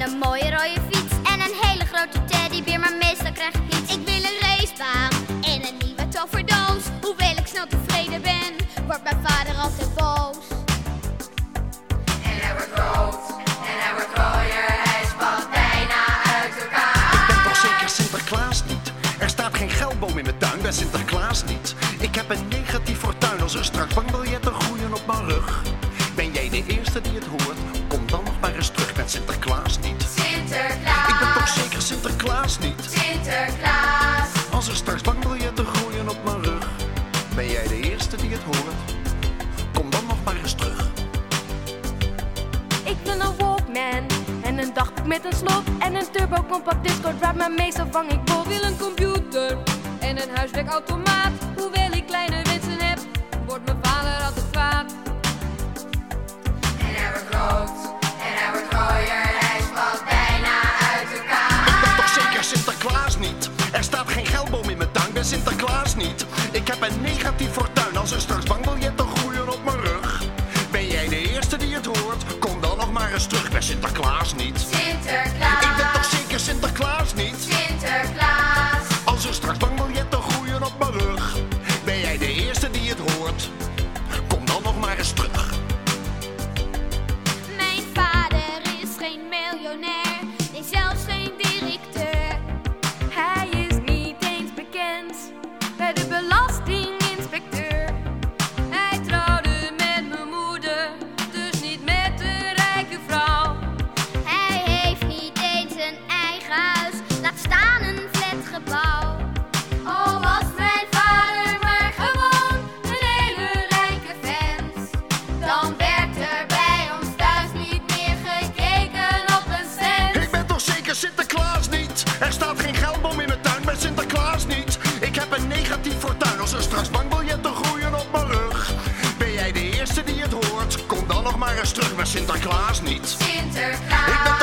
Een mooie rode fiets en een hele grote teddybeer, maar meestal krijg ik iets. Ik wil een racebaan en een nieuwe toverdoos. Hoewel ik snel tevreden ben, wordt mijn vader altijd boos. En hij wordt rood, en hij wordt rooier, hij spat bijna uit elkaar. Ik ben toch zeker Sinterklaas niet? Er staat geen geldboom in mijn tuin, ben Sinterklaas niet. Ik heb een negatief fortuin als er straks bankbiljetten met een slot en een turbo compact discord waar maar meestal vang ik bol. wil een computer en een huiswerkautomaat. Hoewel ik kleine wensen heb, wordt mijn vader altijd kwaad. En hij wordt rood, en hij wordt rooier, hij spat bijna uit elkaar. Ik ben toch zeker Sinterklaas niet? Er staat geen geldboom in mijn tuin, ben Sinterklaas niet. Ik heb een negatief fortuin als er straks bankbiljetten groeien op mijn rug. Ben jij de eerste die het hoort? Kom maar eens terug, ben Sinterklaas niet. Sinterklaas, geen in mijn tuin, ben Sinterklaas niet. Ik heb een negatief fortuin als er straks bankbiljetten groeien op mijn rug. Ben jij de eerste die het hoort? Kom dan nog maar eens terug, ben Sinterklaas niet. Sinterklaas